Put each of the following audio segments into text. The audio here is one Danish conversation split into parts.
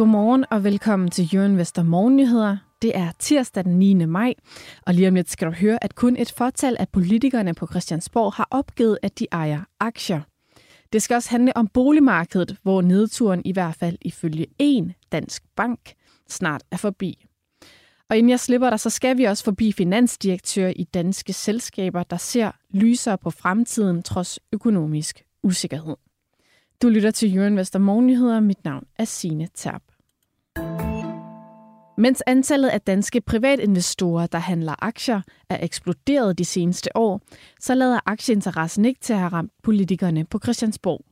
Godmorgen og velkommen til Jørgen Vester Morgennyheder. Det er tirsdag den 9. maj, og lige om lidt skal du høre, at kun et fortal af politikerne på Christiansborg har opgivet, at de ejer aktier. Det skal også handle om boligmarkedet, hvor nedturen i hvert fald ifølge en dansk bank snart er forbi. Og inden jeg slipper dig, så skal vi også forbi finansdirektør i danske selskaber, der ser lysere på fremtiden trods økonomisk usikkerhed. Du lytter til Jørgen Vester Morgennyheder. Mit navn er Signe Terp. Mens antallet af danske privatinvestorer, der handler aktier, er eksploderet de seneste år, så lader aktieinteressen ikke til at have ramt politikerne på Christiansborg.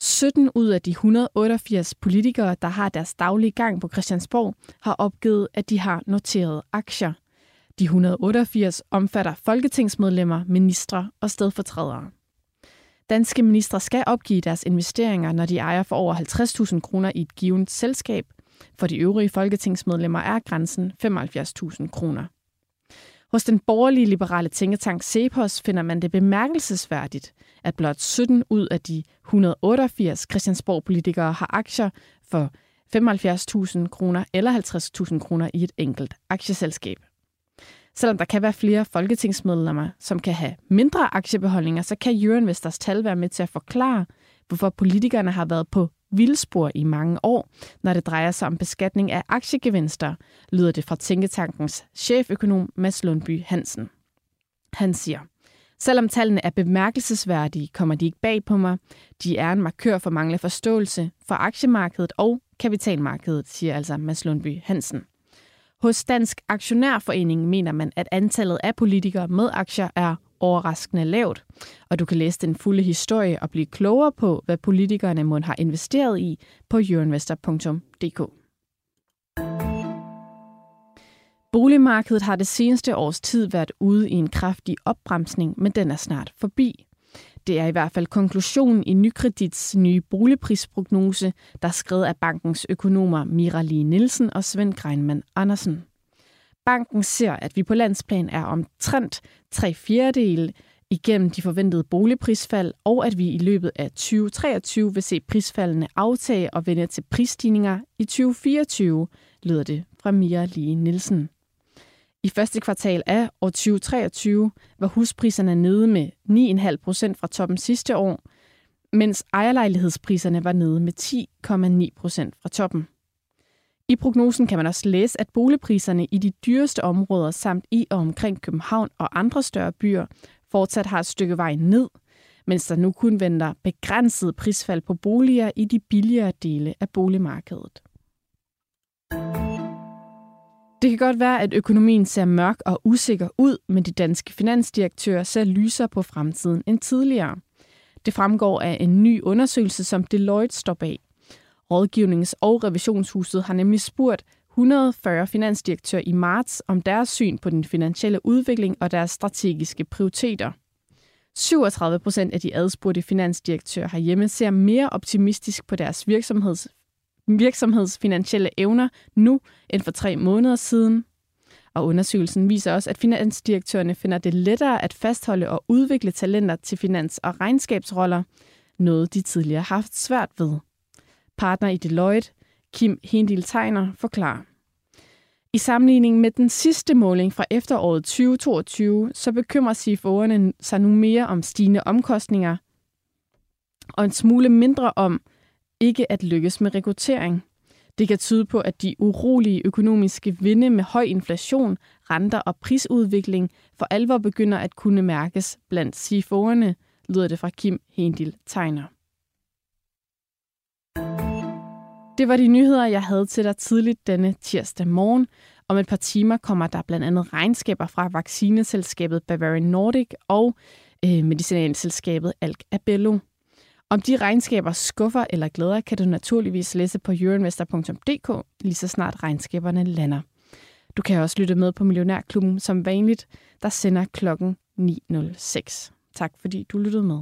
17 ud af de 188 politikere, der har deres daglige gang på Christiansborg, har opgivet, at de har noteret aktier. De 188 omfatter folketingsmedlemmer, ministre og stedfortrædere. Danske ministre skal opgive deres investeringer, når de ejer for over 50.000 kroner i et givet selskab. For de øvrige folketingsmedlemmer er grænsen 75.000 kroner. Hos den borgerlige liberale tænketank Cepos finder man det bemærkelsesværdigt, at blot 17 ud af de 188 Christiansborg-politikere har aktier for 75.000 kroner eller 50.000 kroner i et enkelt aktieselskab. Selvom der kan være flere folketingsmedlemmer, som kan have mindre aktiebeholdninger, så kan Euroinvestors tal være med til at forklare, hvorfor politikerne har været på vildspor i mange år, når det drejer sig om beskatning af aktiegevinster, lyder det fra Tænketankens cheføkonom Mads Lundby Hansen. Han siger, Selvom tallene er bemærkelsesværdige, kommer de ikke bag på mig. De er en markør for manglende forståelse for aktiemarkedet og kapitalmarkedet, siger altså Mads Lundby Hansen. Hos Dansk Aktionærforening mener man, at antallet af politikere med aktier er overraskende lavt, og du kan læse den fulde historie og blive klogere på, hvad politikerne må har investeret i på euroinvestor.dk. Boligmarkedet har det seneste års tid været ude i en kraftig opbremsning, men den er snart forbi. Det er i hvert fald konklusionen i Nykredits nye boligprisprognose, der er skrevet af bankens økonomer Mira Lee Nielsen og Svend Greinmann Andersen. Banken ser, at vi på landsplan er omtrent tre fjerdedele igennem de forventede boligprisfald, og at vi i løbet af 2023 vil se prisfaldene aftage og vende til prisstigninger i 2024, lyder det fra Mia Lee Nielsen. I første kvartal af år 2023 var huspriserne nede med 9,5 procent fra toppen sidste år, mens ejerlejlighedspriserne var nede med 10,9 procent fra toppen. I prognosen kan man også læse, at boligpriserne i de dyreste områder samt i og omkring København og andre større byer fortsat har et stykke vej ned, mens der nu kun venter begrænset prisfald på boliger i de billigere dele af boligmarkedet. Det kan godt være, at økonomien ser mørk og usikker ud, men de danske finansdirektører ser lyser på fremtiden end tidligere. Det fremgår af en ny undersøgelse, som Deloitte står bag. Rådgivnings- og revisionshuset har nemlig spurgt 140 finansdirektører i marts om deres syn på den finansielle udvikling og deres strategiske prioriteter. 37 procent af de adspurgte finansdirektører herhjemme ser mere optimistisk på deres virksomheds virksomheds finansielle evner nu end for tre måneder siden. Og undersøgelsen viser også, at finansdirektørerne finder det lettere at fastholde og udvikle talenter til finans- og regnskabsroller, noget de tidligere har haft svært ved. Partner i Deloitte, Kim Hendil Tegner, forklarer. I sammenligning med den sidste måling fra efteråret 2022, så bekymrer CFO'erne sig nu mere om stigende omkostninger og en smule mindre om, ikke at lykkes med rekruttering. Det kan tyde på, at de urolige økonomiske vinde med høj inflation, renter og prisudvikling for alvor begynder at kunne mærkes blandt CFO'erne, lyder det fra Kim Hendil Tegner. Det var de nyheder, jeg havde til dig tidligt denne tirsdag morgen. Om et par timer kommer der blandt andet regnskaber fra vaccineselskabet Bavarian Nordic og øh, medicinalselskabet Alk Abello. Om de regnskaber skuffer eller glæder, kan du naturligvis læse på euroinvestor.dk, lige så snart regnskaberne lander. Du kan også lytte med på Millionærklubben som vanligt, der sender klokken 9.06. Tak fordi du lyttede med.